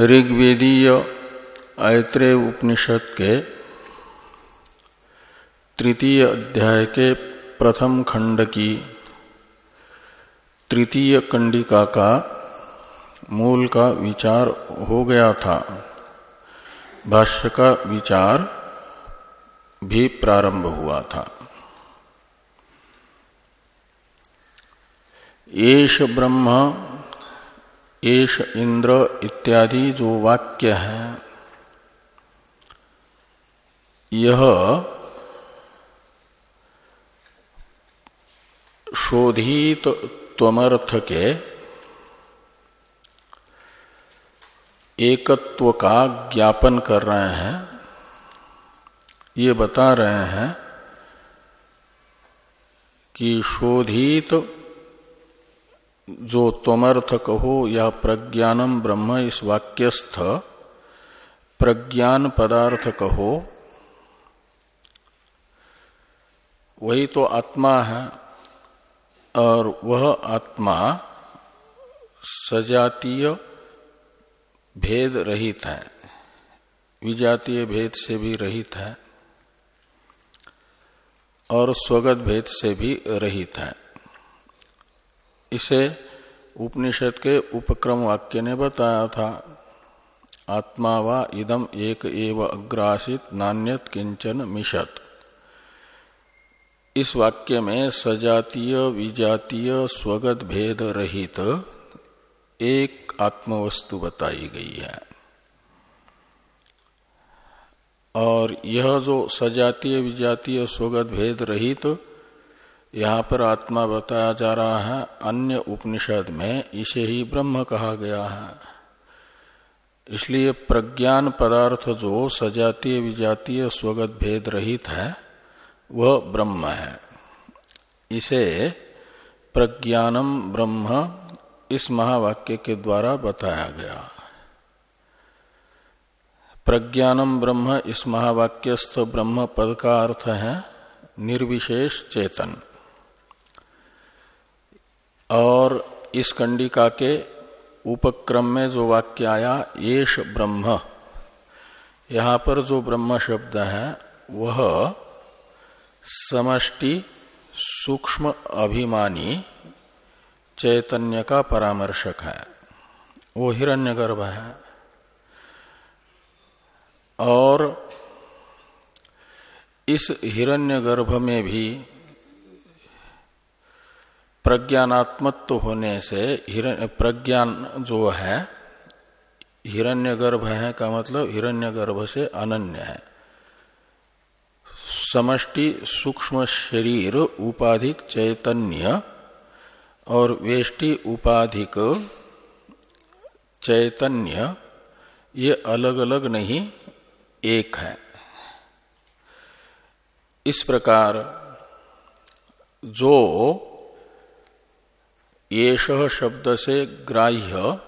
ऋग्वेदीय ऐत्रेय उपनिषद के तृतीय अध्याय के प्रथम खंड की तृतीय कंडिका का मूल का विचार हो गया था। भाष्य का विचार भी प्रारंभ हुआ था। एश ब्रह्म एश इंद्र इत्यादि जो वाक्य है, यह शोधित त्वमर्थ के एकत्व का ज्ञापन कर रहे हैं। ये बता रहे हैं कि शोधित जो त्वमर्थ कहो या प्रज्ञानम ब्रह्म इस वाक्यस्थ, प्रज्ञान पदार्थ कहो वही तो आत्मा है, और वह आत्मा सजातीय भेद रहित है, विजातीय भेद से भी रहित है, और स्वगत भेद से भी रहित है। इसे उपनिषद के उपक्रम वाक्य ने बताया था। आत्मा व इदम एक एव अग्रासित नान्यत किंचन मिशत इस वाक्य में सजातीय, विजातीय, स्वगत भेद रहित एक आत्मवस्तु बताई गई है। और यह जो सजातीय, विजातीय, स्वगत भेद रहित तो यहाँ पर आत्मा बताया जा रहा है, अन्य उपनिषद में इसे ही ब्रह्म कहा गया है। इसलिए प्रज्ञान पदार्थ जो सजातीय विजातीय स्वगत भेद रहित है, वह ब्रह्म है। इसे प्रज्ञानम ब्रह्म इस महावाक्य के द्वारा बताया गया। प्रज्ञानम ब्रह्म इस महावाक्यस्थ ब्रह्म पद का अर्थ है निर्विशेष चेतन। और इस कंडिका के उपक्रम में जो वाक्य आया, येष ब्रह्म। यहाँ पर जो ब्रह्म शब्द है, वह समष्टि, सूक्ष्म अभिमानी, चैतन्य का परामर्शक है। वो हिरण्यगर्भ है। और इस हिरण्यगर्भ में भी प्रज्ञानात्मत्व होने से प्रज्ञान जो है, हिरण्यगर्भ है का मतलब हिरण्यगर्भ से अनन्य है। समष्टि सूक्ष्म शरीर उपाधिक चैतन्य और वेष्टि उपाधिक चैतन्य, ये अलग अलग नहीं, एक है। इस प्रकार जो येष शब्द से ग्राह्य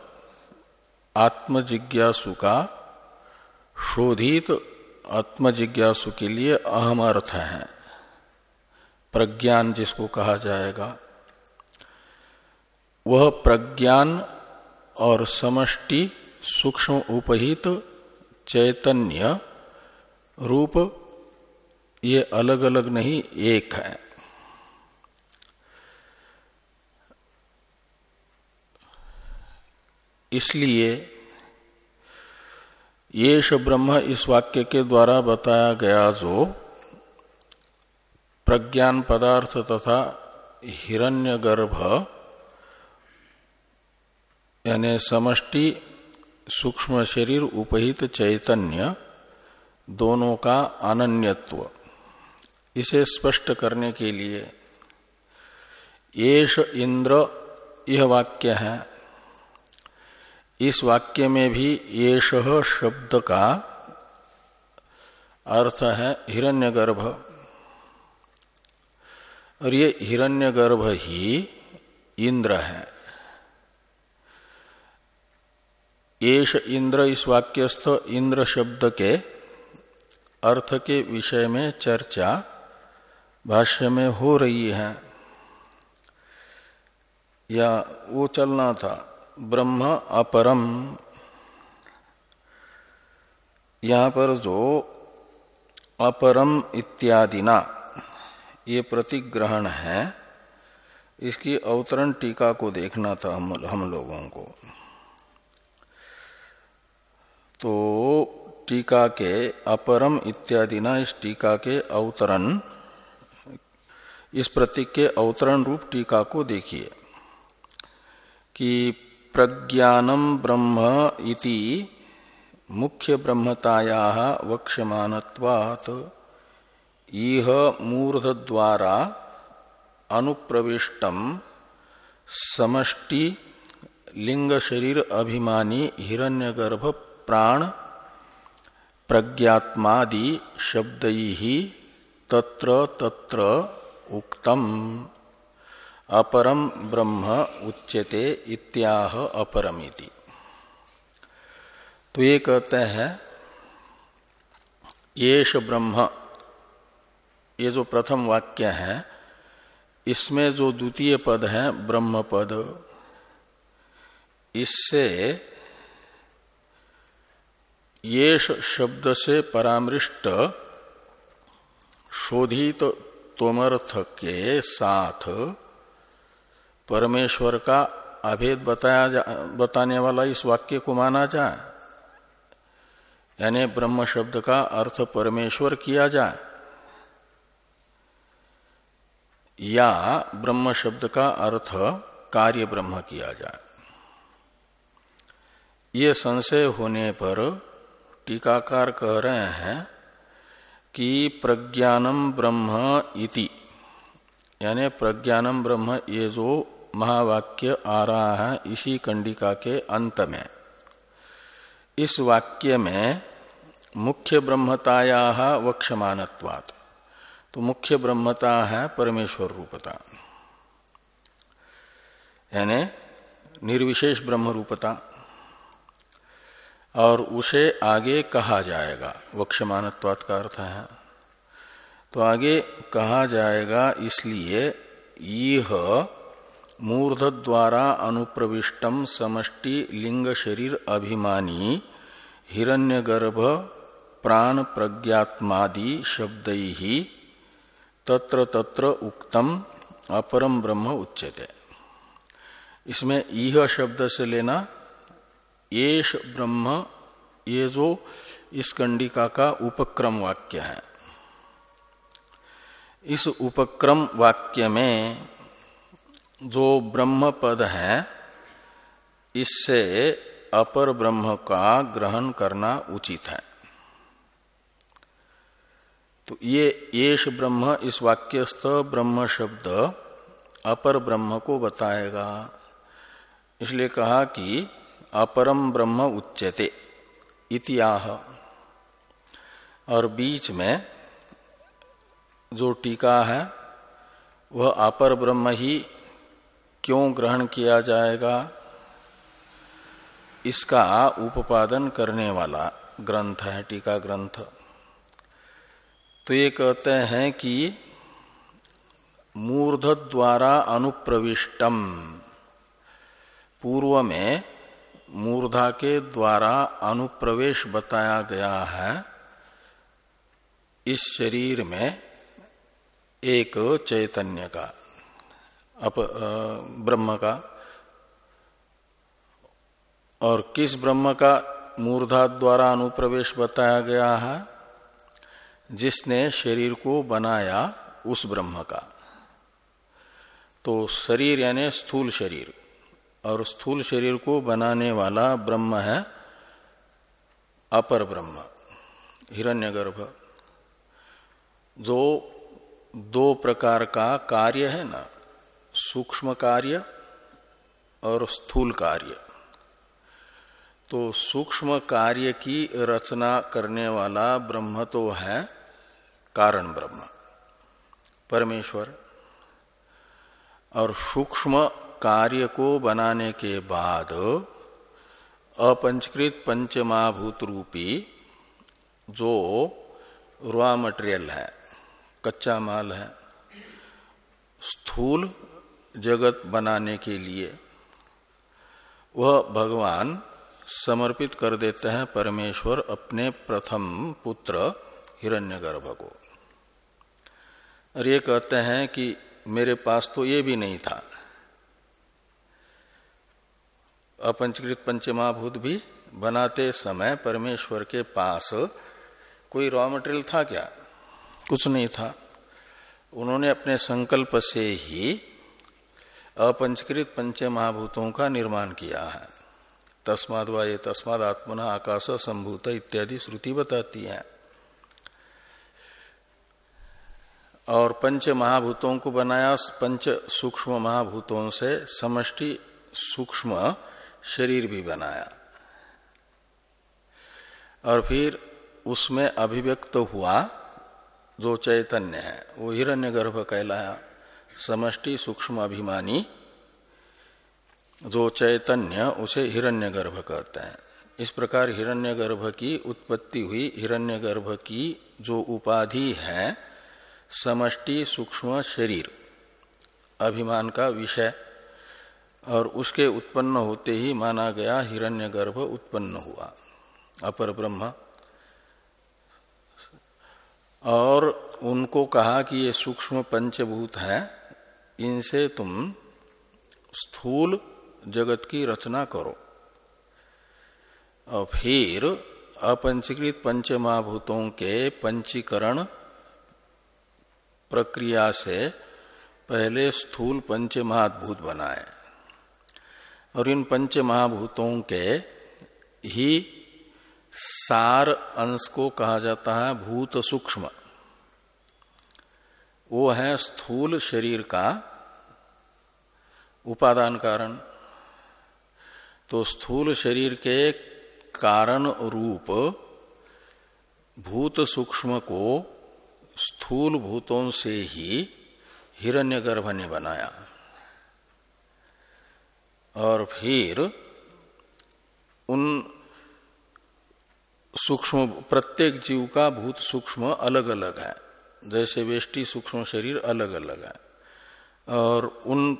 आत्मजिज्ञासु का शोधित आत्मजिज्ञासु के लिए अहम अर्थ है। प्रज्ञान जिसको कहा जाएगा, वह प्रज्ञान और समष्टि सूक्ष्म उपहित चैतन्य रूप ये अलग अलग नहीं, एक है। इसलिए येष ब्रह्म इस वाक्य के द्वारा बताया गया जो प्रज्ञान पदार्थ तथा हिरण्यगर्भ, यानी समष्टि, सूक्ष्म शरीर, उपहित चैतन्य, दोनों का अनन्यत्व। इसे स्पष्ट करने के लिए येष इंद्र यह वाक्य है इस वाक्य में भी ये शब्द का अर्थ है हिरण्यगर्भ। और ये हिरण्यगर्भ ही इंद्र है। येष इंद्र इस वाक्यस्थ इंद्र शब्द के अर्थ के विषय में चर्चा भाष्य में हो रही है। या वो चलना था। ब्रह्म अपरम। यहाँ पर जो अपरम इत्यादिना ये प्रतिग्रहण है इसकी अवतरण टीका को देखना था हम, हम लोगों को। तो टीका के अपरम इत्यादि ना इस टीका के अवतरण इस प्रतीक के अवतरण रूप टीका को देखिए कि प्रज्ञानम ब्रह्म इति मुख्य ब्रह्मताया वक्ष्यमानत्वात्। इह मूर्ध द्वारा अनुप्रविष्टम समष्टि लिंग शरीर अभिमानी हिरण्यगर्भ प्राण प्रज्ञात्मादि शब्द ही तत्र तत्र उक्तम। अपरम ब्रह्म उच्यते इत्याह अपरमिति। तो ये कहते हैं, येष ब्रह्म, ये जो प्रथम वाक्य है, इसमें जो द्वितीय पद है ब्रह्म पद इससे येष शब्द से परामृष्ट शोधित तोमर्थ के साथ परमेश्वर का अभेद बताया जा, बताने वाला इस वाक्य को माना जाए। यानी ब्रह्म शब्द का अर्थ परमेश्वर किया जाए। या ब्रह्म शब्द का अर्थ कार्य ब्रह्म किया जाए। ये संशय होने पर टीकाकार कह रहे हैं कि प्रज्ञानम ब्रह्म इति। यानी प्रज्ञानम ब्रह्म ये जो महावाक्य आ रहा है इसी कंडिका के अंत में। इस वाक्य में मुख्य ब्रह्मताया वक्षमानत्वात्। तो मुख्य ब्रह्मता है परमेश्वर रूपता। यानी निर्विशेष ब्रह्म रूपता। और उसे आगे कहा जाएगा। वक्षमानत्वात का अर्थ है। तो आगे कहा जाएगा इसलिए यह मूर्ध द्वारा अनुप्रविष्टम समष्टि लिंग शरीर अभिमानी, हिरण्यगर्भ प्राण प्रज्ञात्मादि शब्द ही तत्र तत्र उक्तम अपरम ब्रह्म उच्यते। इसमें यह शब्द से लेना येष ब्रह्म, ये जो इस कंडिका का उपक्रम वाक्य है। इस उपक्रम वाक्य में जो ब्रह्म पद है, इससे अपर ब्रह्म का ग्रहण करना उचित है। तो ये, येष ब्रह्म, इस वाक्यस्थ ब्रह्म शब्द अपर ब्रह्म को बताएगा। इसलिए कहा कि अपरम ब्रह्म उच्यते इतिहाह और बीच में जो टीका है, वह अपर ब्रह्म ही क्यों ग्रहण किया जाएगा? इसका उपादन करने वाला ग्रंथ है, टीका ग्रंथ। तो ये कहते हैं कि मूर्ध द्वारा अनुप्रविष्टम, पूर्व में मूर्धा के द्वारा अनुप्रवेश बताया गया है। इस शरीर में एक चैतन्य का। अप ब्रह्म का। और किस ब्रह्म का मूर्धा द्वारा अनुप्रवेश बताया गया है? जिसने शरीर को बनाया उस ब्रह्म का। तो शरीर यानी स्थूल शरीर। और स्थूल शरीर को बनाने वाला ब्रह्म है अपर ब्रह्म, हिरण्यगर्भ। जो दो प्रकार का कार्य है ना सूक्ष्म कार्य और स्थूल कार्य तो सूक्ष्म कार्य की रचना करने वाला ब्रह्म तो है कारण ब्रह्म, परमेश्वर। और सूक्ष्म कार्य को बनाने के बाद अपंचकृत पंचमाभूत रूपी जो रॉ मटेरियल है, कच्चा माल है, स्थूल जगत बनाने के लिए वह भगवान समर्पित कर देते हैं परमेश्वर अपने प्रथम पुत्र हिरण्यगर्भ को। और ये कहते हैं कि मेरे पास तो ये भी नहीं था। अपंचकृत पंचमाभूत भी बनाते समय परमेश्वर के पास कोई रॉ मटेरियल था क्या? कुछ नहीं था। उन्होंने अपने संकल्प से ही अपंचकृत पंच महाभूतों का निर्माण किया है। तस्माद व ये तस्माद आत्मना आकाश संभूत इत्यादि श्रुति बताती है। और पंच महाभूतों को बनाया पंच सूक्ष्म महाभूतों से समष्टि सूक्ष्म शरीर भी बनाया। और फिर उसमें अभिव्यक्त हुआ जो चैतन्य है, वो हिरण्यगर्भ कहलाया। समष्टि सूक्ष्म अभिमानी जो चैतन्य, उसे हिरण्यगर्भ कहते हैं। इस प्रकार हिरण्यगर्भ की उत्पत्ति हुई। हिरण्यगर्भ की जो उपाधि है, समष्टि सूक्ष्म शरीर, अभिमान का विषय, और उसके उत्पन्न होते ही माना गया हिरण्यगर्भ उत्पन्न हुआ। अपर ब्रह्म। और उनको कहा कि ये सूक्ष्म पंचभूत है इनसे तुम स्थूल जगत की रचना करो। और फिर अपंचीकृत पंच महाभूतों के पंचीकरण प्रक्रिया से पहले स्थूल पंच महाभूत बनाए। और इन पंच महाभूतों के ही सार अंश को कहा जाता है भूत सूक्ष्म। वो है स्थूल शरीर का उपादान कारण। तो स्थूल शरीर के कारण रूप भूत सूक्ष्म को स्थूल भूतों से ही हिरण्यगर्भ ने बनाया। और फिर उन सूक्ष्म, प्रत्येक जीव का भूत सूक्ष्म अलग अलग है। जैसे वेष्टि सूक्ष्म शरीर अलग अलग है। और उन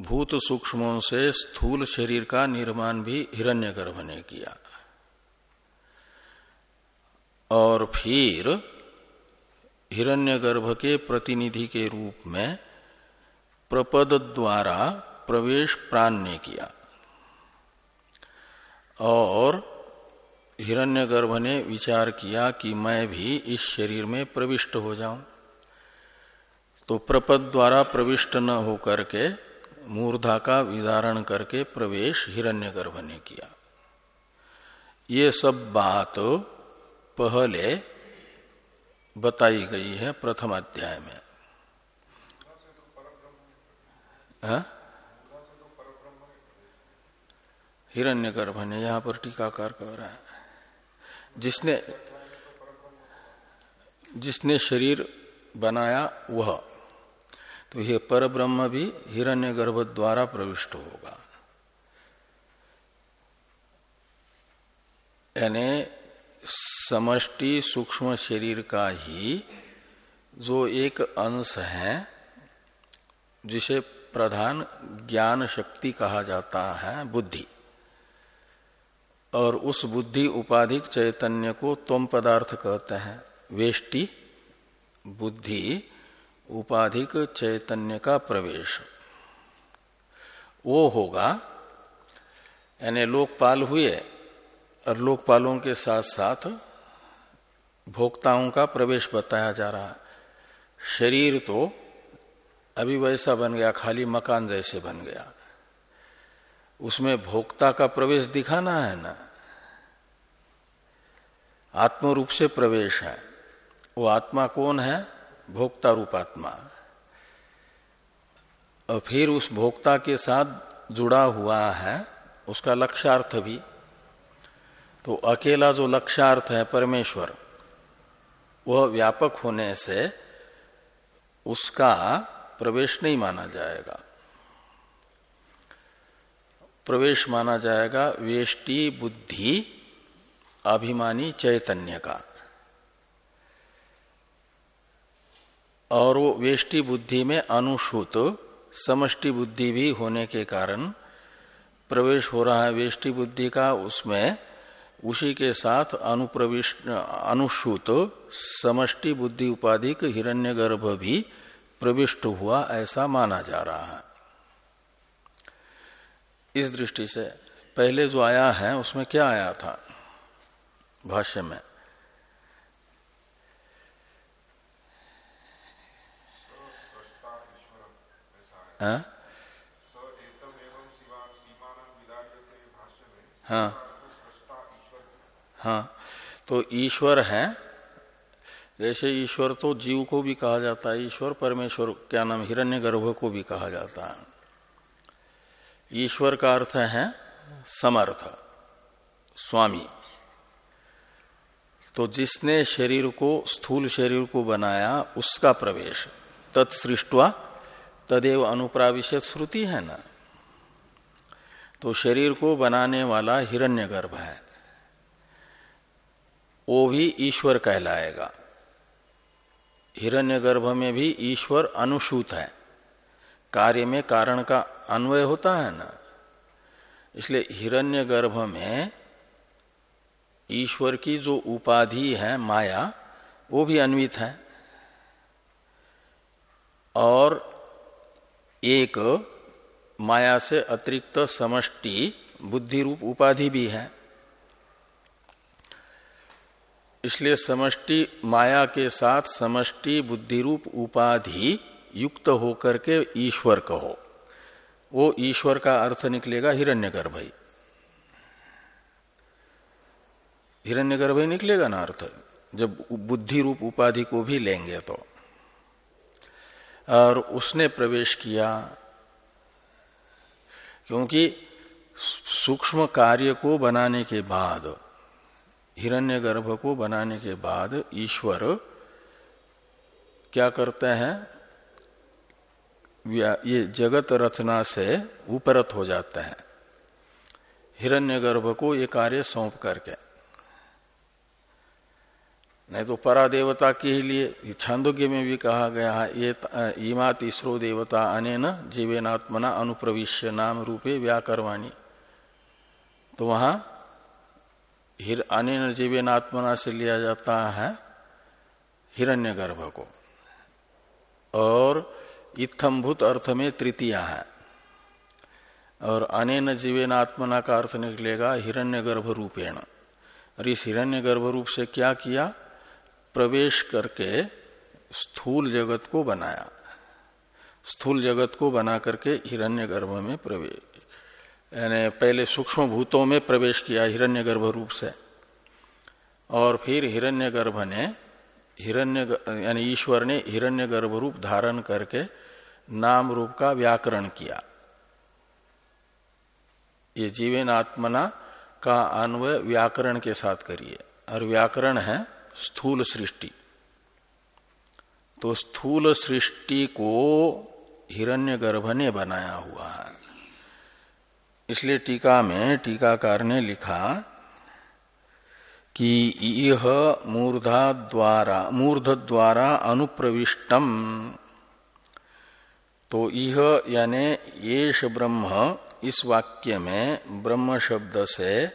भूत सूक्ष्मों से स्थूल शरीर का निर्माण भी हिरण्यगर्भ ने किया। और फिर हिरण्यगर्भ के प्रतिनिधि के रूप में प्रपद द्वारा प्रवेश प्राण ने किया। और हिरण्यगर्भ ने विचार किया कि मैं भी इस शरीर में प्रविष्ट हो जाऊँ। तो प्रपद द्वारा प्रविष्ट न होकर के मूर्धा का विदारण करके प्रवेश हिरण्यगर्भ ने किया। ये सब बात पहले बताई गई है प्रथम अध्याय में। हाँ? हिरण्यगर्भ ने यहाँ पर टीकाकार कह रहा है। जिसने जिसने शरीर बनाया वह। तो यह पर ब्रह्म भी हिरण्य गर्भ द्वारा प्रविष्ट होगा। यानी समष्टि सूक्ष्म शरीर का ही जो एक अंश है, जिसे प्रधान ज्ञान शक्ति कहा जाता है, बुद्धि। और उस बुद्धि उपाधिक चैतन्य को तोम पदार्थ कहते हैं। वेष्टि, बुद्धि, उपाधिक चैतन्य का प्रवेश। वो होगा, यानी लोकपाल हुए और लोकपालों के साथ साथ भोक्ताओं का प्रवेश बताया जा रहा शरीर तो अभी वैसा बन गया, खाली मकान जैसे बन गया। उसमें भोक्ता का प्रवेश दिखाना है ना? आत्म रूप से प्रवेश है। वो आत्मा कौन है? भोक्ता रूप आत्मा। और फिर उस भोक्ता के साथ जुड़ा हुआ है, उसका लक्ष्यार्थ भी। तो अकेला जो लक्ष्यार्थ है परमेश्वर, वह व्यापक होने से उसका प्रवेश नहीं माना जाएगा। प्रवेश माना जाएगा वेष्टि बुद्धि अभिमानी चैतन्य का। और वो वेष्टि बुद्धि में अनुसूत, समष्टि बुद्धि भी होने के कारण प्रवेश हो रहा है वेष्टि बुद्धि का, उसमें उसी के साथ अनुप्रविष्ट, अनुसूत, समष्टि बुद्धि उपाधिक हिरण्यगर्भ भी प्रविष्ट हुआ, ऐसा माना जा रहा है। इस दृष्टि से, पहले जो आया है, उसमें क्या आया था? भाष्य में। हाँ? हाँ। हाँ। तो ईश्वर है। जैसे ईश्वर तो जीव को भी कहा जाता है, ईश्वर परमेश्वर, क्या नाम हिरण्य गर्भ को भी कहा जाता है। ईश्वर का अर्थ है समर्थ, स्वामी। तो जिसने शरीर को, स्थूल शरीर को बनाया, उसका प्रवेश। तत्सृष्टवा तदेव अनुप्राविशत श्रुति है ना? तो शरीर को बनाने वाला हिरण्यगर्भ है। वो भी ईश्वर कहलाएगा। हिरण्यगर्भ में भी ईश्वर अनुसूत है। कार्य में कारण का अन्वय होता है ना। इसलिए हिरण्यगर्भ में ईश्वर की जो उपाधि है, माया, वो भी अन्वित है। और एक माया से अतिरिक्त समष्टि बुद्धि रूप उपाधि भी है। इसलिए समष्टि माया के साथ समष्टि बुद्धि रूप उपाधि युक्त होकर के ईश्वर कहो। वो ईश्वर का अर्थ निकलेगा हिरण्यगर्भ ही हिरण्यगर्भ ही निकलेगा ना अर्थ? जब बुद्धि रूप उपाधि को भी लेंगे तो। और उसने प्रवेश किया, क्योंकि सूक्ष्म कार्य को बनाने के बाद, हिरण्यगर्भ को बनाने के बाद ईश्वर क्या करते हैं? ये जगत रचना से उपरत हो जाते हैं। हिरण्यगर्भ को ये कार्य सौंप करके। नहीं तो परा देवता के लिए छांदोग्य में भी कहा गया है, ये इमा तीसरो देवता अनेन जीवेनात्मना अनुप्रविश्य नाम रूपे व्याकरवाणी तो वहाँ हिर, अनिन जीवन आत्मना से लिया जाता है हिरण्यगर्भ को। और इत्थम्भूत अर्थ में तृतीया है। और अनेन जीवन आत्मना का अर्थ निकलेगा हिरण्य गर्भ रूपेण और इस हिरण्य गर्भ रूप से क्या किया? प्रवेश करके स्थूल जगत को बनाया। स्थूल जगत को बना करके हिरण्य गर्भ में प्रवेश यानी पहले सूक्ष्म भूतों में प्रवेश किया हिरण्य गर्भ रूप से। और फिर हिरण्य गर्भ ने हिरण्य यानी ईश्वर ने हिरण्य गर्भ रूप धारण करके नाम रूप का व्याकरण किया। ये जीवन आत्मना का अन्वय व्याकरण के साथ करिए। और व्याकरण है स्थूल सृष्टि। तो स्थूल सृष्टि को हिरण्यगर्भ ने बनाया हुआ है। इसलिए टीका में टीकाकार ने लिखा कि यह मूर्धा द्वारा मूर्ध द्वारा अनुप्रविष्टम। तो यह यानी येष ब्रह्म इस वाक्य में ब्रह्म शब्द से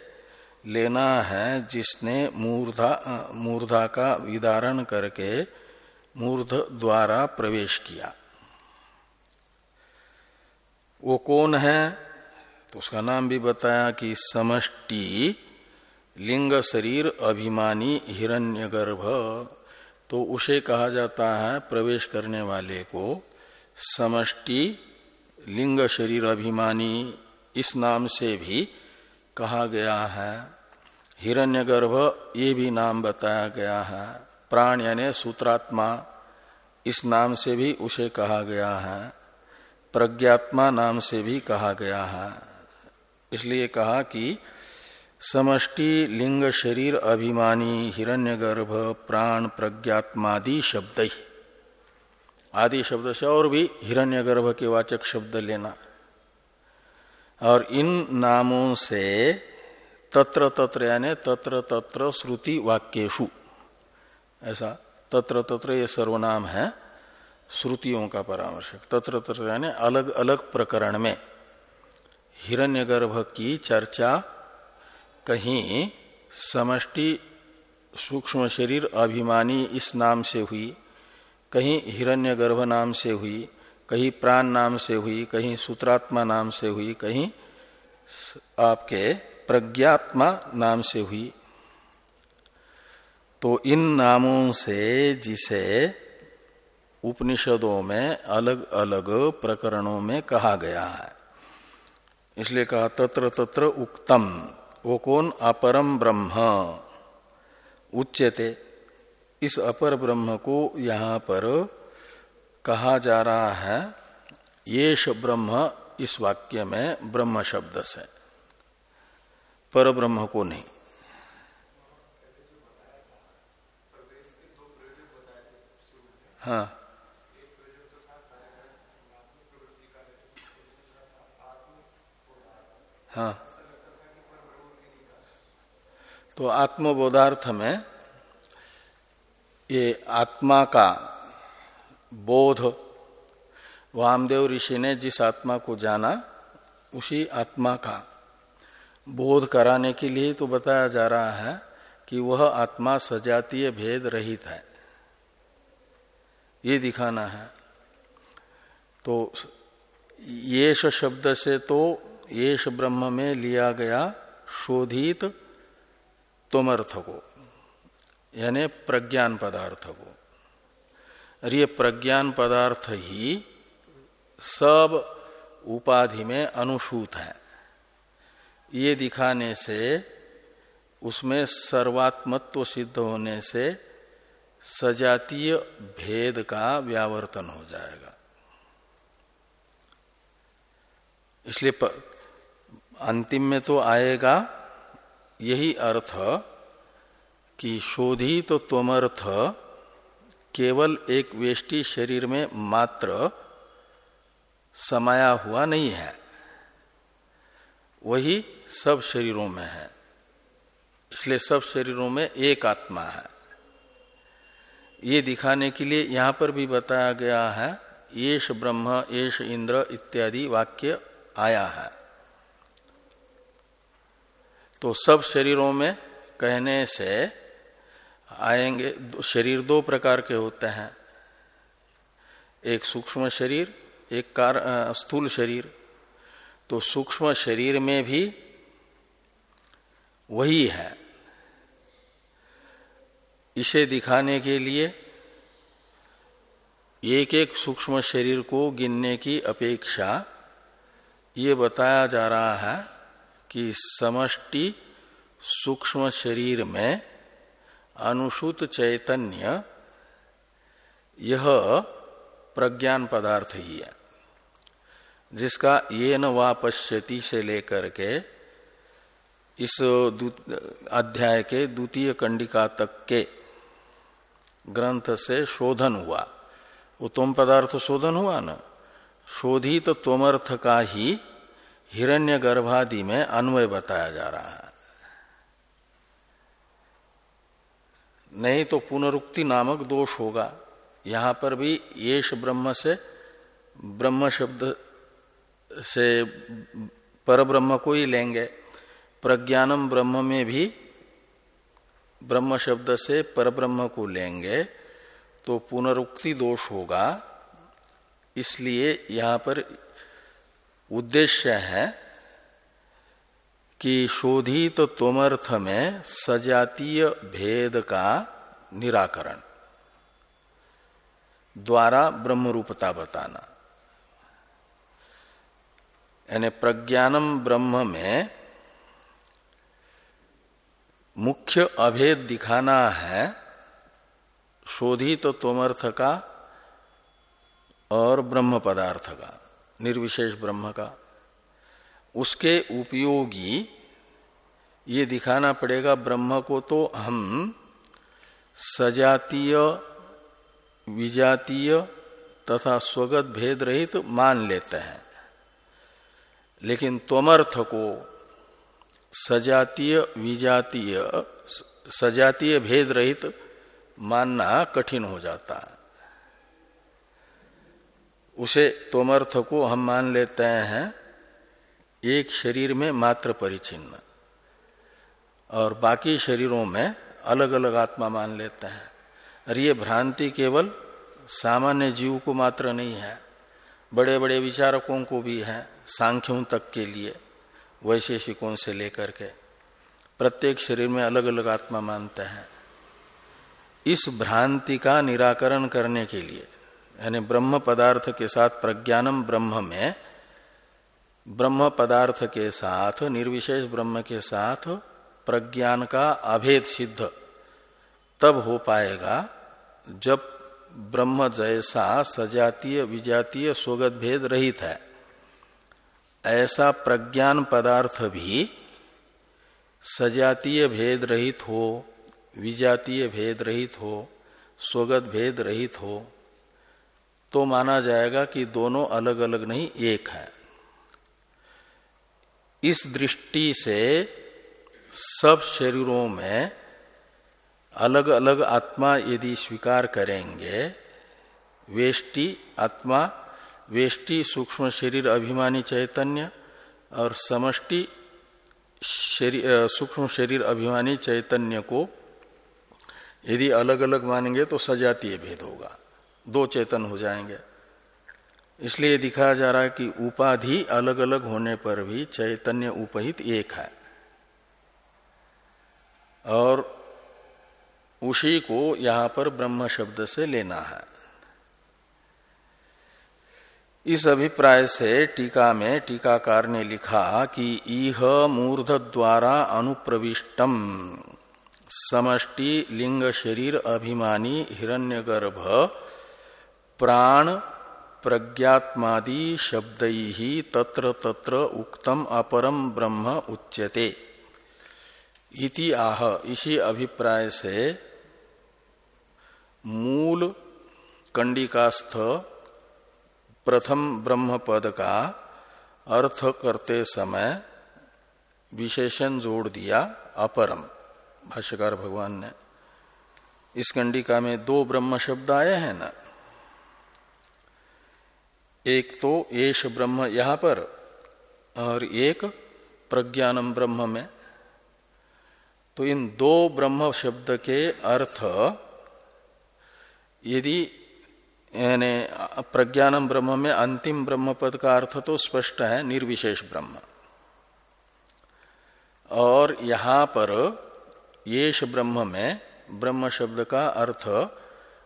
लेना है जिसने मूर्धा मूर्धा का विदारण करके मूर्ध द्वारा प्रवेश किया। वो कौन है? तो उसका नाम भी बताया कि समष्टि लिंग शरीर अभिमानी हिरण्यगर्भ। तो उसे कहा जाता है प्रवेश करने वाले को समष्टि लिंग शरीर अभिमानी। इस नाम से भी कहा गया है। हिरण्यगर्भ, ये भी नाम बताया गया है। प्राण यानी सूत्रात्मा, इस नाम से भी उसे कहा गया है। प्रज्ञात्मा नाम से भी कहा गया है। इसलिए कहा कि समष्टि लिंग शरीर अभिमानी हिरण्यगर्भ प्राण प्रज्ञात्मादि शब्द। ही आदि शब्द से और भी हिरण्यगर्भ के वाचक शब्द लेना। और इन नामों से तत्र तत्र यानी तत्र तत्र श्रुति वाक्यु ऐसा तत्र तत्र ये सर्वनाम है श्रुतियों का परामर्शक। तत्र तत्र यानी अलग अलग प्रकरण में हिरण्यगर्भ की चर्चा कहीं समष्टि, सूक्ष्म शरीर अभिमानी इस नाम से हुई, कहीं हिरण्यगर्भ नाम से हुई, कहीं प्राण नाम से हुई, कहीं सूत्रात्मा नाम से हुई, कहीं आपके प्रज्ञात्मा नाम से हुई। तो इन नामों से जिसे उपनिषदों में अलग अलग प्रकरणों में कहा गया है। इसलिए कहा तत्र तत्र उक्तम। वो कौन? अपरम ब्रह्म। उच्चते इस अपर ब्रह्म को यहाँ पर कहा जा रहा है, येष ब्रह्म, इस वाक्य में ब्रह्म शब्द से। पर ब्रह्म को नहीं। हाँ। हाँ। तो आत्मबोधार्थ में ये आत्मा का बोध, वामदेव ऋषि ने जिस आत्मा को जाना, उसी आत्मा का बोध कराने के लिए तो बताया जा रहा है कि वह आत्मा सजातीय भेद रहित है। ये दिखाना है। तो येष शब्द से तो येष ब्रह्म में लिया गया शोधित तुमर्थ को यानी प्रज्ञान पदार्थ को और ये प्रज्ञान पदार्थ ही सब उपाधि में अनुसूत है। ये दिखाने से, उसमें सर्वात्मत्व सिद्ध होने से सजातीय भेद का व्यावर्तन हो जाएगा। इसलिए अंतिम में तो आएगा यही अर्थ कि शोधित तो केवल एक वेष्टि शरीर में मात्र समाया हुआ नहीं है। वही सब शरीरों में है। इसलिए सब शरीरों में एक आत्मा है। ये दिखाने के लिए यहाँ पर भी बताया गया है, येष ब्रह्म, येष इंद्र इत्यादि वाक्य आया है। तो सब शरीरों में कहने से आएँगे, शरीर दो प्रकार के होते हैं। एक सूक्ष्म शरीर, एक कार स्थूल शरीर। तो सूक्ष्म शरीर में भी वही है। इसे दिखाने के लिए एक एक सूक्ष्म शरीर को गिनने की अपेक्षा ये बताया जा रहा है कि समष्टि सूक्ष्म शरीर में अनुसूत चैतन्य, यह प्रज्ञान पदार्थ ही है, जिसका ये न वा पश्यति से लेकर के इस अध्याय के द्वितीय कंडिका तक के ग्रंथ से शोधन हुआ। उत्तम पदार्थ शोधन हुआ ना? शोधित तोमर्थ का ही हिरण्य गर्भादि में अन्वय बताया जा रहा है। नहीं तो पुनरुक्ति नामक दोष होगा। यहाँ पर भी येष ब्रह्म से ब्रह्म शब्द से पर ब्रह्म को ही लेंगे। प्रज्ञानम ब्रह्म में भी ब्रह्म शब्द से पर ब्रह्म को लेंगे तो पुनरुक्ति दोष होगा। इसलिए यहाँ पर उद्देश्य है कि शोधित तोमर्थ में सजातीय भेद का निराकरण द्वारा ब्रह्म रूपता बताना। यानी प्रज्ञानम ब्रह्म में मुख्य अभेद दिखाना है शोधित तोमर्थ का और ब्रह्म पदार्थ का। निर्विशेष ब्रह्म का। उसके उपयोगी ये दिखाना पड़ेगा ब्रह्म को तो हम सजातीय, विजातीय तथा स्वगत भेद रहित तो मान लेते हैं। लेकिन त्वमर्थ को सजातीय, विजातीय सजातीय भेद रहित मानना कठिन हो जाता है। उसे तोमर्थ को हम मान लेते हैं, एक शरीर में मात्र परिचिन्न। और बाकी शरीरों में अलग अलग आत्मा मान लेते हैं। और ये भ्रांति केवल सामान्य जीव को मात्र नहीं है बड़े बड़े विचारकों को भी है, सांख्यों तक के लिए, वैशेषिकों से लेकर के। प्रत्येक शरीर में अलग अलग आत्मा मानते हैं। इस भ्रांति का निराकरण करने के लिए यानी ब्रह्म पदार्थ के साथ प्रज्ञानम ब्रह्म में, ब्रह्म पदार्थ के साथ, निर्विशेष ब्रह्म के साथ प्रज्ञान का अभेद सिद्ध तब हो पाएगा जब ब्रह्म जैसा सजातीय, विजातीय स्वगत भेद रहित है। ऐसा प्रज्ञान पदार्थ भी सजातीय भेद रहित हो, विजातीय भेद रहित हो स्वगत भेद रहित हो तो माना जाएगा कि दोनों अलग अलग नहीं, एक है। इस दृष्टि से सब शरीरों में अलग अलग आत्मा यदि स्वीकार करेंगे, वेष्टि आत्मा, वेष्टि सूक्ष्म शरीर अभिमानी चैतन्य और समष्टि सूक्ष्म शरीर अभिमानी चैतन्य को यदि अलग अलग मानेंगे तो सजातीय भेद होगा। दो चेतन हो जाएँगे। इसलिए दिखाया जा रहा है कि उपाधि अलग अलग होने पर भी चैतन्य उपहित एक है। और उसी को यहाँ पर ब्रह्म शब्द से लेना है। इस अभिप्राय से टीका में टीकाकार ने लिखा कि इह मूर्ध द्वारा अनुप्रविष्टम, समष्टि लिंग शरीर अभिमानी हिरण्यगर्भ प्राण प्रज्ञात्मादि शब्द ही तत्र तत्र उक्तम अपरम ब्रह्म उच्यते। इति आह, इसी अभिप्राय से मूल कंडिकास्थ प्रथम ब्रह्म पद का अर्थ करते समय विशेषण जोड़ दिया अपरम। भाष्यकार भगवान ने। इस कंडिका में दो ब्रह्म शब्द आए हैं ना? एक तो येष ब्रह्म यहाँ पर और एक प्रज्ञानम ब्रह्म में। तो इन दो ब्रह्म शब्द के अर्थ, यदि यानी प्रज्ञानम ब्रह्म में अंतिम ब्रह्म पद का अर्थ तो स्पष्ट है, निर्विशेष ब्रह्म। और यहाँ पर येष ब्रह्म में ब्रह्म शब्द का अर्थ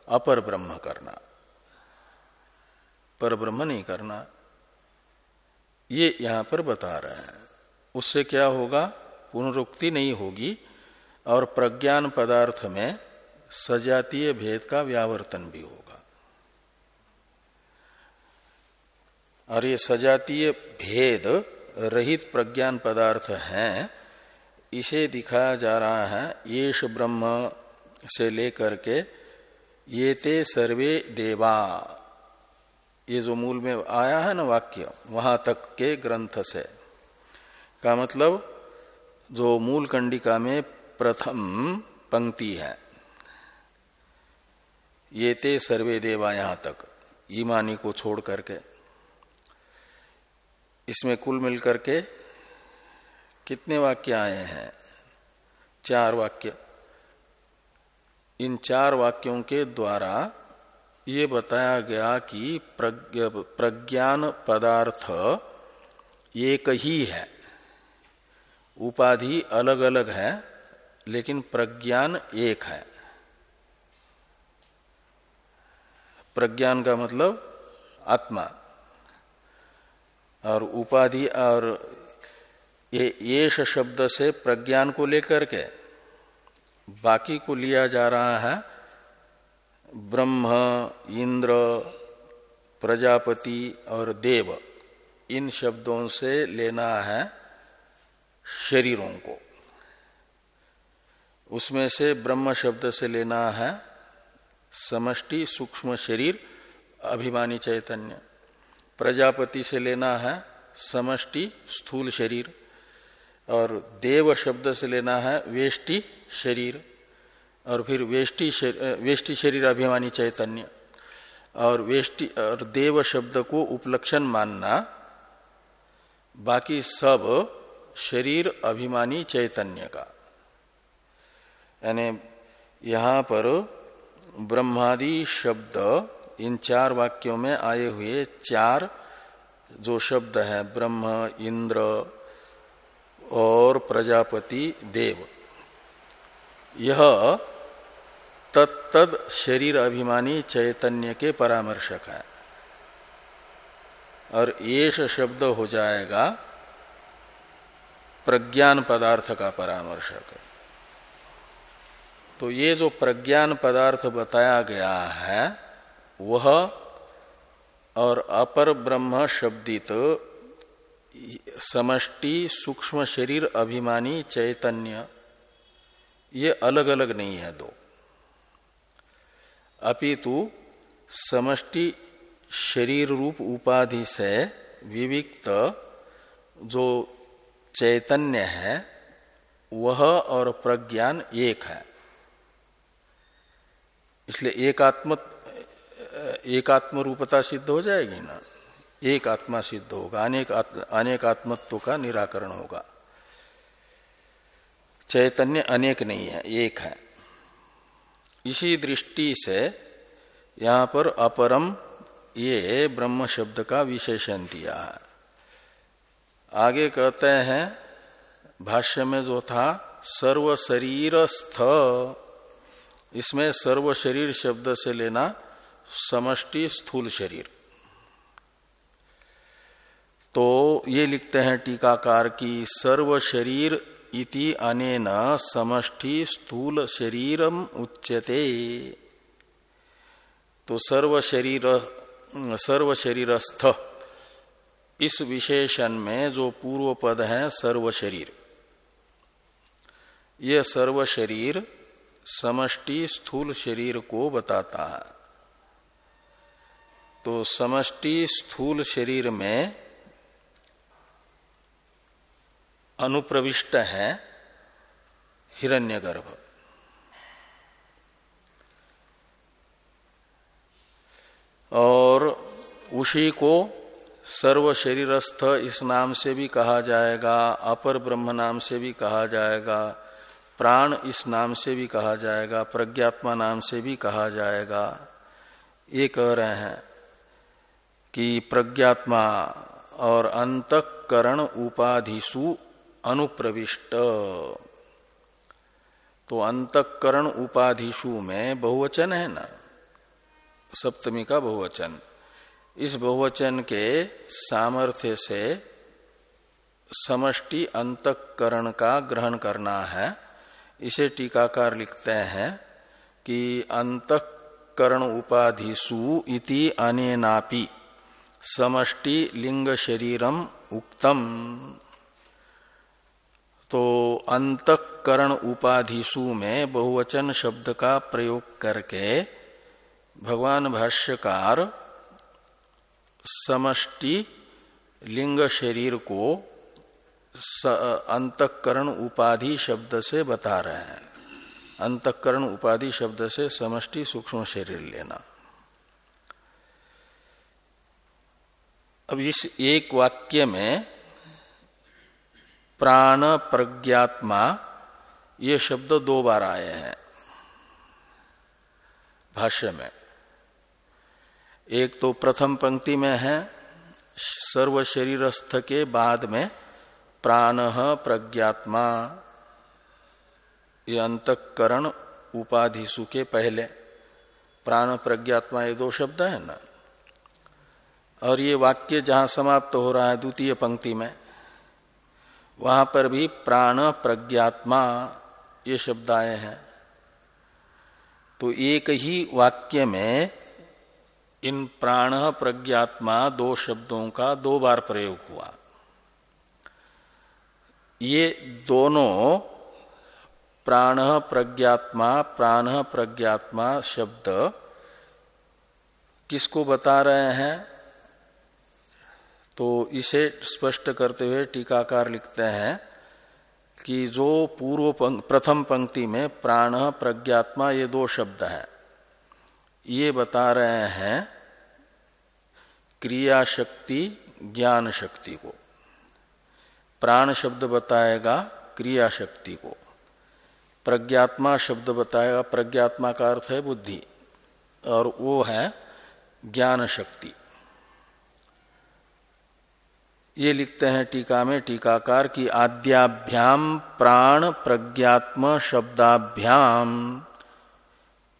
अपर ब्रह्म करना। पर ब्रह्म नहीं करना। ये यहाँ पर बता रहे हैं। उससे क्या होगा? पुनरुक्ति नहीं होगी और प्रज्ञान पदार्थ में सजातीय भेद का व्यावर्तन भी होगा। और ये सजातीय भेद रहित प्रज्ञान पदार्थ हैं, इसे दिखाया जा रहा है येष ब्रह्म से लेकर के ये ते सर्वे देवा। ये जो मूल में आया है ना वाक्य, वहाँ तक के ग्रंथ से। का मतलब जो मूल कंडिका में प्रथम पंक्ति है, ये ते सर्वे देवा यहाँ तक ईमानी को छोड़ करके। इसमें कुल मिलकर के कितने वाक्य आए हैं? चार वाक्य। इन चार वाक्यों के द्वारा ये बताया गया कि प्रज्ञान पदार्थ एक ही है। उपाधि अलग अलग है, लेकिन प्रज्ञान एक है। प्रज्ञान का मतलब आत्मा। और उपाधि और ये येष शब्द से प्रज्ञान को लेकर के बाकी को लिया जा रहा है। ब्रह्म, इंद्र, प्रजापति और देव, इन शब्दों से लेना है शरीरों को। उसमें से ब्रह्म शब्द से लेना है समष्टि, सूक्ष्म शरीर, अभिमानी चैतन्य। प्रजापति से लेना है समष्टि, स्थूल शरीर। और देव शब्द से लेना है वेष्टि शरीर। और फिर वेष्टि वेष्टि शरीर अभिमानी चैतन्य। और वेष्टि, और देव शब्द को उपलक्षण मानना, बाकी सब शरीर अभिमानी चैतन्य का। यानी यहाँ पर ब्रह्मादि शब्द, इन चार वाक्यों में आए हुए चार जो शब्द हैं, ब्रह्म, इंद्र और प्रजापति, देव। यह तत्तद शरीर अभिमानी चैतन्य के परामर्शक है। और येष शब्द हो जाएगा प्रज्ञान पदार्थ का परामर्शक। तो ये जो प्रज्ञान पदार्थ बताया गया है, वह और अपर ब्रह्म शब्दित समष्टि सूक्ष्म शरीर अभिमानी चैतन्य ये अलग अलग नहीं है दो। अपितु समष्टि शरीर रूप उपाधि से विविक्त जो चैतन्य है वह और प्रज्ञान एक है। इसलिए एकात्म एकात्म रूपता सिद्ध हो जाएगी ना? एक आत्मा सिद्ध होगा अनेक आत्म, अनेक आत्मत्व का निराकरण होगा। चैतन्य अनेक नहीं है, एक है। इसी दृष्टि से यहाँ पर अपरम ये ब्रह्म शब्द का विशेषण दिया है। आगे कहते हैं, भाष्य में जो था, सर्व शरीर स्थ। इसमें सर्व शरीर शब्द से लेना समष्टि स्थूल शरीर। तो ये लिखते हैं टीकाकार की, सर्व शरीर इति अनेन समष्टि स्थूल शरीरम उच्यते। तो सर्व शरीर, सर्व शरीरस्थ। इस विशेषण में जो पूर्व पद है, सर्व शरीर। यह सर्व शरीर समष्टि स्थूल शरीर को बताता है। तो समष्टि स्थूल शरीर में अनुप्रविष्ट है हिरण्यगर्भ। और उसी को सर्व शरीरस्थ इस नाम से भी कहा जाएगा, अपर ब्रह्म नाम से भी कहा जाएगा, प्राण इस नाम से भी कहा जाएगा, प्रज्ञात्मा नाम से भी कहा जाएगा। ये कह रहे हैं कि प्रज्ञात्मा और अंतकरण उपाधिशु अनुप्रविष्ट। तो अंतकरण उपाधिशु में बहुवचन है ना? सप्तमी का बहुवचन। इस बहुवचन के सामर्थ्य से समष्टि अंतकरण का ग्रहण करना है। इसे टीकाकार लिखते हैं कि अंतकरण उपाधिसु इति अनेनापि। समष्टि लिंग शरीरम उक्तम। तो अंतकरण उपाधिसु में बहुवचन शब्द का प्रयोग करके भगवान भाष्यकार समष्टि लिंग शरीर को अंतकरण उपाधि शब्द से बता रहे हैं। अंतकरण उपाधि शब्द से समष्टि सूक्ष्म शरीर लेना। अब इस एक वाक्य में प्राण प्रज्ञात्मा, ये शब्द दो बार आए हैं। भाष्य में, एक तो प्रथम पंक्ति में है, सर्व शरीरस्थ के बाद में प्राण प्रज्ञात्मा, ये अंतकरण उपाधिशु के पहले, प्राण प्रज्ञात्मा ये दो शब्द है ना। और ये वाक्य जहाँ समाप्त तो हो रहा है द्वितीय पंक्ति में वहाँ पर भी प्राण प्रज्ञात्मा ये शब्द आए हैं। तो एक ही वाक्य में इन प्राण प्रज्ञात्मा दो शब्दों का दो बार प्रयोग हुआ। ये दोनों प्राण प्रज्ञात्मा प्राण प्रज्ञात्मा शब्द किसको बता रहे हैं? तो इसे स्पष्ट करते हुए टीकाकार लिखते हैं कि जो पूर्व पंक, प्रथम पंक्ति में प्राण प्रज्ञात्मा ये दो शब्द हैं। ये बता रहे हैं क्रिया शक्ति ज्ञान शक्ति को। प्राण शब्द बताएगा क्रिया शक्ति को। प्रज्ञात्मा शब्द बताएगा प्रज्ञात्मा का अर्थ है बुद्धि और वो है ज्ञान शक्ति ये लिखते हैं टीका में, टीकाकार की आद्याभ्याम, प्राण प्रज्ञात्म शब्दाभ्याम।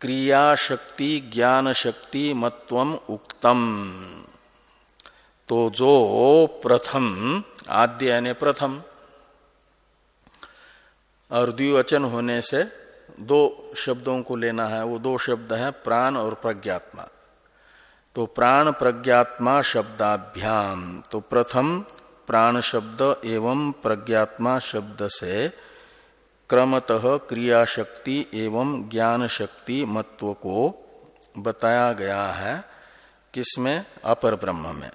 क्रिया शक्ति ज्ञान शक्ति मत्वम उक्तम। तो जो प्रथम, आद्य यानी प्रथम, और द्विवचन होने से दो शब्दों को लेना है, वो दो शब्द हैं, प्राण और प्रज्ञात्मा। तो प्राण प्रज्ञात्मा शब्दाभ्याम। तो प्रथम प्राण शब्द एवं प्रज्ञात्मा शब्द से क्रमतः क्रिया शक्ति एवं ज्ञान शक्ति मत्व को बताया गया है। किसमें? अपर ब्रह्म में।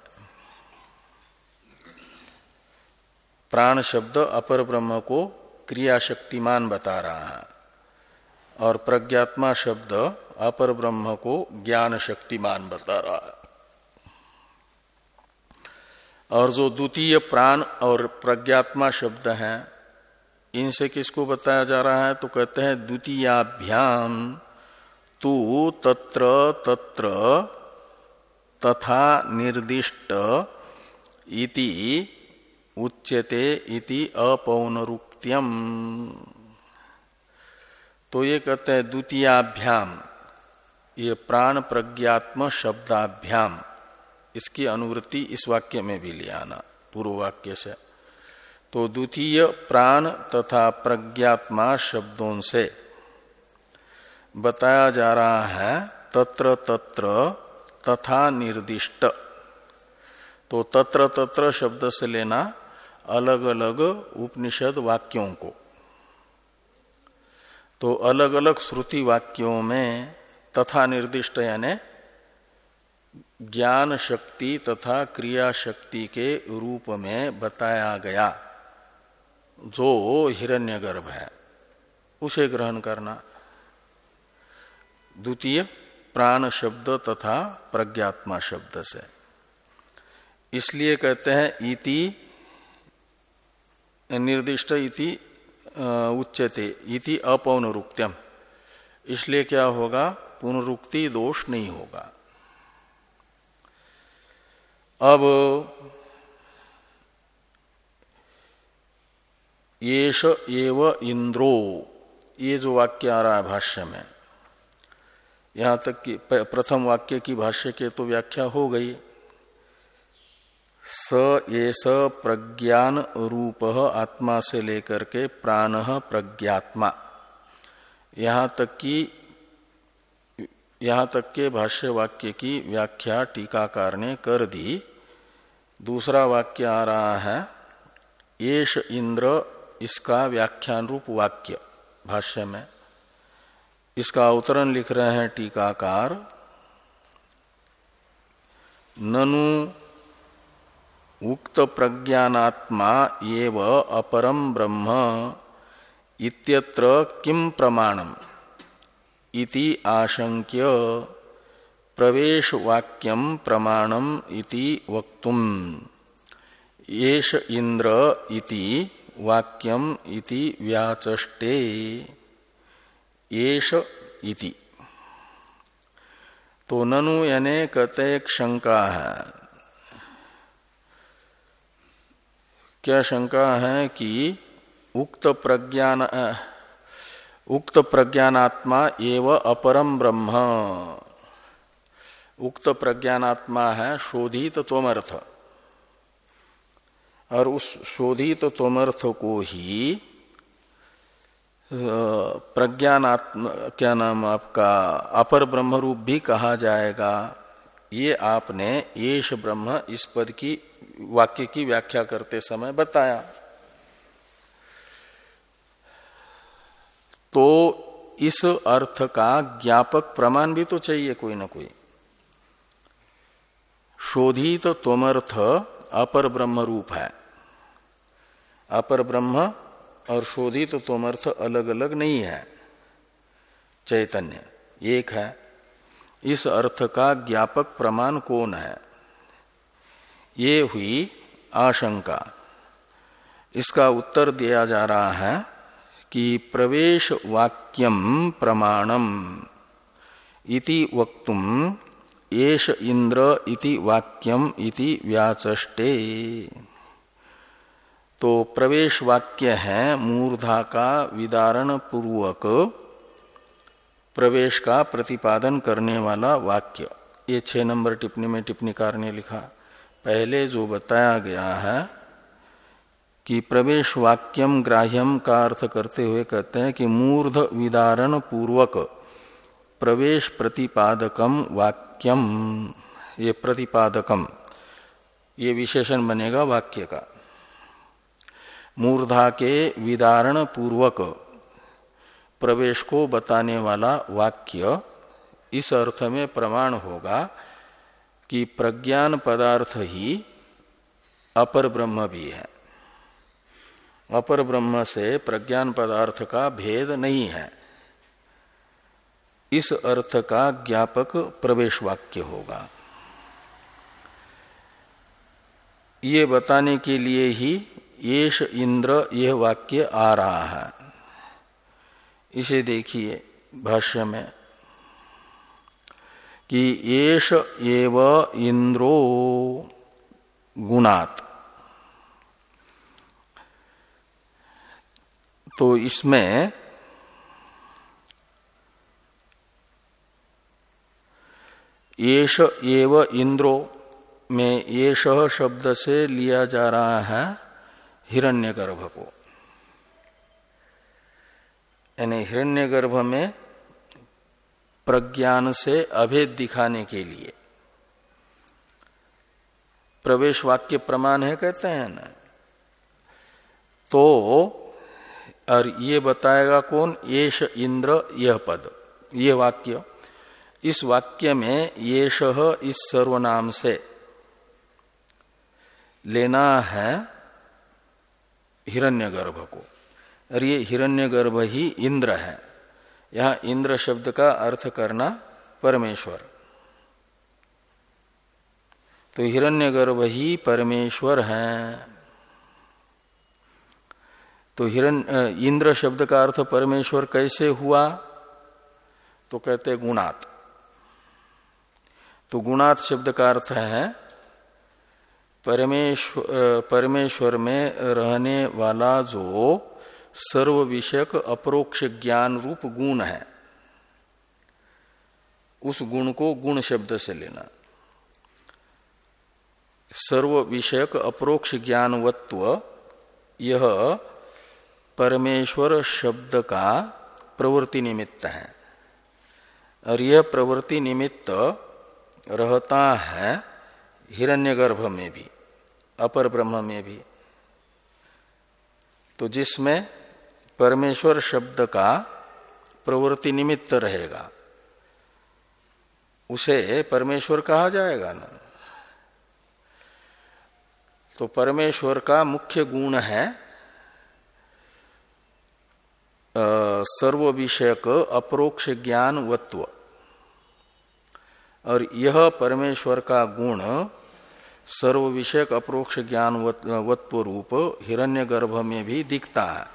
प्राण शब्द अपर ब्रह्म को क्रिया शक्तिमान बता रहा है। और प्रज्ञात्मा शब्द अपर ब्रह्म को ज्ञान शक्तिमान बता रहा है। और जो द्वितीय प्राण और प्रज्ञात्मा शब्द हैं, इनसे किसको बताया जा रहा है? तो कहते हैं, द्वितीयाभ्याम, तू तत्र तत्र तथा निर्दिष्ट इति उच्यते इति अपौनरुक्त्यम। तो ये कहते हैं द्वितीयाभ्याम। ये प्राण प्रज्ञात्म शब्दाभ्याम। इसकी अनुवृत्ति इस वाक्य में भी ले आना पूर्व वाक्य से। तो द्वितीय प्राण तथा प्रज्ञात्मा शब्दों से बताया जा रहा है, तत्र तत्र तथा निर्दिष्ट। तो तत्र तत्र शब्द से लेना अलग अलग उपनिषद वाक्यों को। तो अलग अलग श्रुति वाक्यों में तथा निर्दिष्ट यानी ज्ञान शक्ति तथा क्रिया शक्ति के रूप में बताया गया, जो हिरण्यगर्भ है। उसे ग्रहण करना। द्वितीय, प्राण शब्द तथा प्रज्ञात्मा शब्द से। इसलिए कहते हैं इति निर्दिष्ट इति उच्चते इति अपौनरुक्त्यम। इसलिए क्या होगा? पुनरुक्ति दोष नहीं होगा। अब येष एव इंद्रो, ये जो वाक्य आ रहा है भाष्य में, यहाँ तक कि प्रथम वाक्य की भाष्य के तो व्याख्या हो गई। स ये स प्रज्ञान रूप आत्मा से लेकर के प्राण प्रज्ञात्मा। यहाँ तक कि, यहाँ तक के भाष्य वाक्य की व्याख्या टीकाकार ने कर दी। दूसरा वाक्य आ रहा है येष इंद्र, इसका व्याख्यान रूप वाक्य भाष्य में। इसका अवतरण लिख रहे हैं टीकाकार, ननु उक्त प्रज्ञानात्मा अपरम ब्रह्म इत्यत्र किम प्रमाणम? इति आशंक्य प्रवेश वाक्यम प्रमाणम इति वक्तुम। येष इंद्र इति वाक्यम इति व्याचष्टे। येष इति। तो ननु यानी कहते शंका है क्या शंका है कि उक्त प्रज्ञान उक्त प्रज्ञानात्मा एव अपरम ब्रह्म। उक्त प्रज्ञानात्मा है शोधित तोमर्थ और उस शोधित तोमर्थ को ही प्रज्ञानात्म, क्या नाम आपका, अपर ब्रह्म रूप भी कहा जाएगा। ये आपने येष ब्रह्म इस पद की वाक्य की व्याख्या करते समय बताया। तो इस अर्थ का ज्ञापक प्रमाण भी तो चाहिए कोई ना कोई। शोधित तो तोमर्थ अपर ब्रह्म रूप है। अपर ब्रह्म और शोधित तोमर्थ अलग अलग नहीं है। चैतन्य, एक है। इस अर्थ का ज्ञापक प्रमाण कौन है? ये हुई आशंका। इसका उत्तर दिया जा रहा है कि प्रवेश वाक्यम प्रमाणम इति वक्तुम येष इंद्र इति वाक्यम इति व्याचष्टे। तो प्रवेश वाक्य है मूर्धा का विदारण पूर्वक प्रवेश का प्रतिपादन करने वाला वाक्य। ये छह नंबर टिप्पणी में टिप्पणीकार ने लिखा। पहले जो बताया गया है कि प्रवेश वाक्यम ग्राह्यम का अर्थ करते हुए कहते हैं कि मूर्ध विदारण पूर्वक प्रवेश प्रतिपादकम वाक्यम। ये प्रतिपादकम, ये विशेषण बनेगा वाक्य का। मूर्धा के विदारण पूर्वक प्रवेश को बताने वाला वाक्य इस अर्थ में प्रमाण होगा कि प्रज्ञान पदार्थ ही अपर ब्रह्म भी है। अपर ब्रह्म से प्रज्ञान पदार्थ का भेद नहीं है। इस अर्थ का ज्ञापक प्रवेश वाक्य होगा। ये बताने के लिए ही येष इंद्र यह वाक्य आ रहा है। इसे देखिए भाष्य में। कि येष एव इंद्रो गुणात। तो इसमें येष एव इंद्रो में येष शब्द से लिया जा रहा है हिरण्यगर्भ को। यानी हिरण्यगर्भ में प्रज्ञान से अभेद दिखाने के लिए। प्रवेश वाक्य प्रमाण है कहते हैं ना? तो और ये बताएगा कौन? येष इंद्र, यह पद। ये वाक्य। इस वाक्य में येष इस सर्वनाम से लेना है हिरण्यगर्भ को। और ये हिरण्यगर्भ ही इंद्र है। यहाँ इंद्र शब्द का अर्थ करना परमेश्वर। तो हिरण्यगर्भ ही परमेश्वर है। तो हिरण्य इंद्र शब्द का अर्थ परमेश्वर कैसे हुआ? तो कहते गुणात। तो गुणात शब्द का अर्थ है परमेश्वर परमेश्वर में रहने वाला जो सर्व विषयक अप्रोक्ष ज्ञान रूप गुण है। उस गुण को गुण शब्द से लेना। सर्व विषयक अप्रोक्ष ज्ञानवत्व, यह परमेश्वर शब्द का प्रवृत्ति निमित्त है। और यह प्रवृत्ति निमित्त रहता है हिरण्यगर्भ में भी, अपर ब्रह्म में भी। तो जिसमें परमेश्वर शब्द का प्रवृत्ति निमित्त रहेगा। उसे परमेश्वर कहा जाएगा ना। तो परमेश्वर का मुख्य गुण है सर्व विषयक अप्रोक्ष ज्ञान वत्व और यह परमेश्वर का गुण सर्व विषयक अप्रोक्ष ज्ञान वत्व रूप हिरण्यगर्भ में भी दिखता है।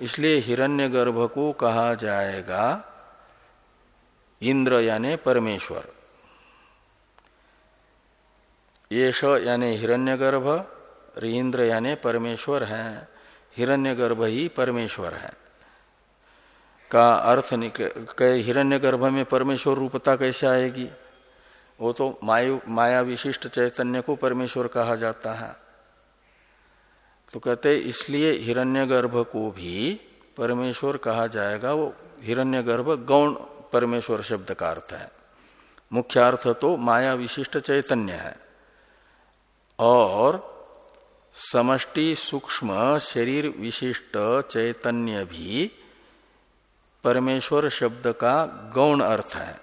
इसलिए हिरण्यगर्भ को कहा जाएगा इंद्र यानी परमेश्वर। येष यानी हिरण्यगर्भ इंद्र यानी परमेश्वर है, हिरण्यगर्भ ही परमेश्वर है। का अर्थ निकले हिरण्यगर्भ में परमेश्वर रूपता कैसे आएगी? वो तो मायु माया विशिष्ट चैतन्य को परमेश्वर कहा जाता है। तो कहते इसलिए हिरण्यगर्भ को भी परमेश्वर कहा जाएगा, वो हिरण्यगर्भ गौण परमेश्वर शब्द का अर्थ है। मुख्य अर्थ तो माया विशिष्ट चैतन्य है। और समष्टि सूक्ष्म शरीर विशिष्ट चैतन्य भी परमेश्वर शब्द का गौण अर्थ है।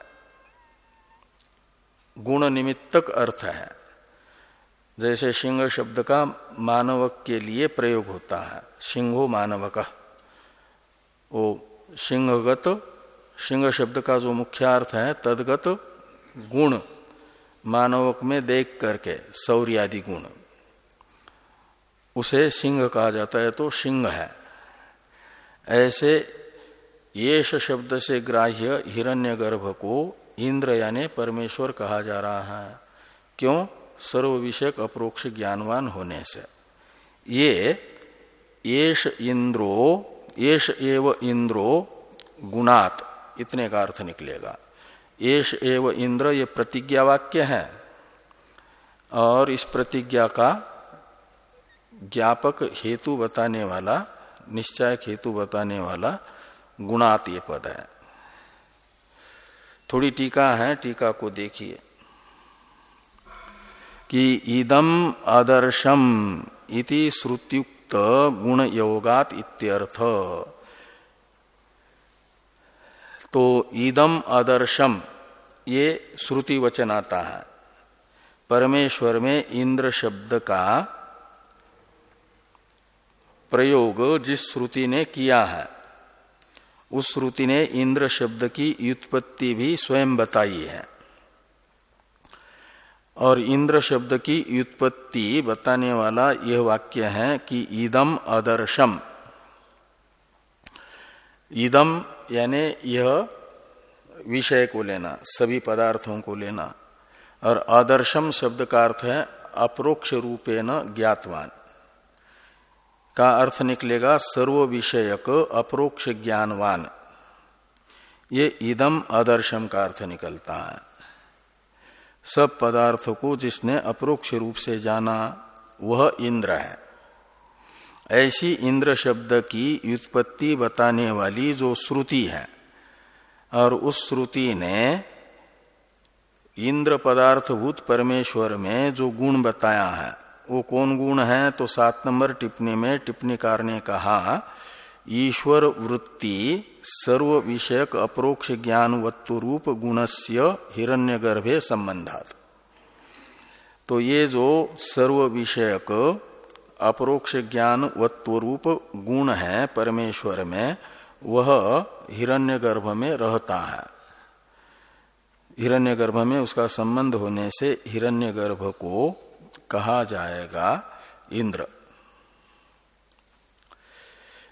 गुण निमित्तक अर्थ है। जैसे सिंह शब्द का मानवक के लिए प्रयोग होता है। सिंहो मानवक। वो सिंहगत, सिंह शब्द का जो मुख्य अर्थ है, तदगत, गुण, मानवक में देख करके, सौर्यादि गुण। उसे सिंह कहा जाता है तो सिंह है। ऐसे येष शब्द से ग्राह्य हिरण्यगर्भ को इंद्र यानी परमेश्वर कहा जा रहा है। क्यों? सर्व विषयक अप्रोक्ष ज्ञानवान होने से। ये येष इंद्रो येष एव इंद्रो गुणात, इतने का अर्थ निकलेगा। येष एव इंद्र ये प्रतिज्ञा वाक्य है, और इस प्रतिज्ञा का ज्ञापक हेतु बताने वाला, निश्चय हेतु बताने वाला गुणात ये पद है। थोड़ी टीका है, टीका को देखिए। कि इदम आदर्शम इति श्रुतियुक्त गुण योगात इत्यर्थ। तो ईदम आदर्शम ये श्रुति वचन आता है। परमेश्वर में इंद्र शब्द का प्रयोग जिस श्रुति ने किया है, उस श्रुति ने इंद्र शब्द की व्युत्पत्ति भी स्वयं बताई है। और इंद्र शब्द की व्युत्पत्ति बताने वाला यह वाक्य है कि ईदम आदर्शम ईदम यानी यह विषय को लेना, सभी पदार्थों को लेना। और आदर्शम शब्द का अर्थ है अप्रोक्ष रूपेण ज्ञातवान। का अर्थ निकलेगा सर्व विषयक अप्रोक्ष ज्ञानवान। ये इदम आदर्शम का अर्थ निकलता है। सब पदार्थ को जिसने अप्रोक्ष रूप से जाना, वह इंद्र है। ऐसी इंद्र शब्द की व्युत्पत्ति बताने वाली जो श्रुति है। और उस श्रुति ने इंद्र पदार्थभूत परमेश्वर में जो गुण बताया है, वो कौन गुण है? तो सात नंबर टिप्पणी में टिप्पणीकार ने कहा ईश्वर वृत्ति सर्व विषयक अप्रोक्ष ज्ञानवत्व रूप गुणस्य हिरण्यगर्भे संबंधात। तो ये जो सर्व विषयक अप्रोक्ष ज्ञान रूप गुण है परमेश्वर में, वह हिरण्यगर्भ में रहता है। हिरण्यगर्भ में उसका संबंध होने से हिरण्यगर्भ को कहा जाएगा इंद्र।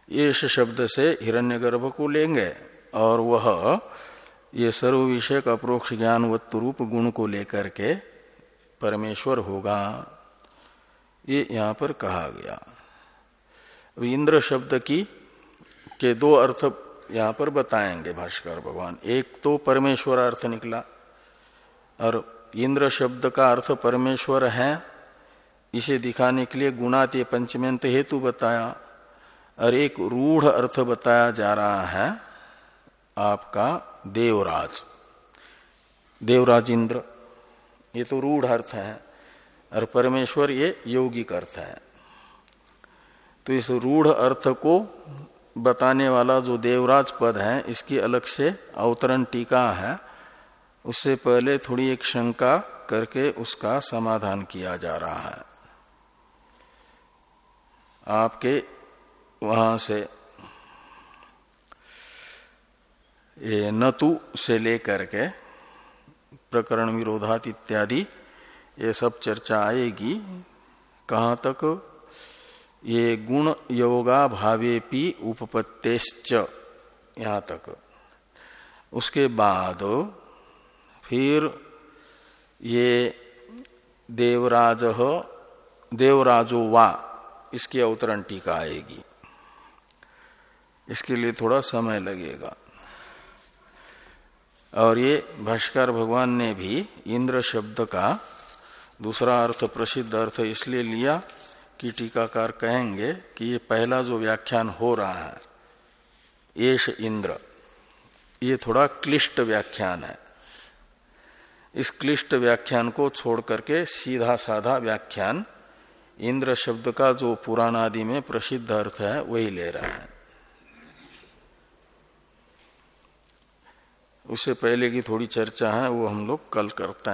येष शब्द से हिरण्यगर्भ को लेंगे और वह ये सर्व विषय अप्रोक्ष ज्ञान रूप गुण को लेकर के परमेश्वर होगा। ये यहाँ पर कहा गया। इंद्र शब्द की, के दो अर्थ यहाँ पर बताएँगे भाष्कर भगवान। एक तो परमेश्वर अर्थ निकला और इंद्र शब्द का अर्थ परमेश्वर है, इसे दिखाने के लिए गुणात पंचमेंत हेतु बताया। और एक रूढ़ अर्थ बताया जा रहा है आपका देवराज। देवराज इंद्र ये तो रूढ़ अर्थ है और परमेश्वर ये यौगिक अर्थ है। तो इस रूढ़ अर्थ को बताने वाला जो देवराज पद है, इसकी अलग से अवतरण टीका है। उससे पहले थोड़ी एक शंका करके उसका समाधान किया जा रहा है। आपके वहाँ से ये नतु से लेकर के प्रकरण विरोधात इत्यादि ये सब चर्चा आएगी। कहाँ तक? ये गुण योगा भावेपी उपपत्तेश्च, यहाँ तक। उसके बाद फिर ये देवराज, देवराजो वा, इसकी अवतरण टीका आएगी। इसके लिए थोड़ा समय लगेगा। और ये भाष्कर भगवान ने भी इंद्र शब्द का दूसरा अर्थ, प्रसिद्ध अर्थ इसलिए लिया कि टीकाकार कहेंगे कि ये पहला जो व्याख्यान हो रहा है येष इंद्र, ये थोड़ा क्लिष्ट व्याख्यान है। इस क्लिष्ट व्याख्यान को छोड़ करके सीधा साधा व्याख्यान इंद्र शब्द का जो पुराण आदि में प्रसिद्ध अर्थ है, वही ले रहा है। उससे पहले की थोड़ी चर्चा है वो हम लोग कल करते हैं।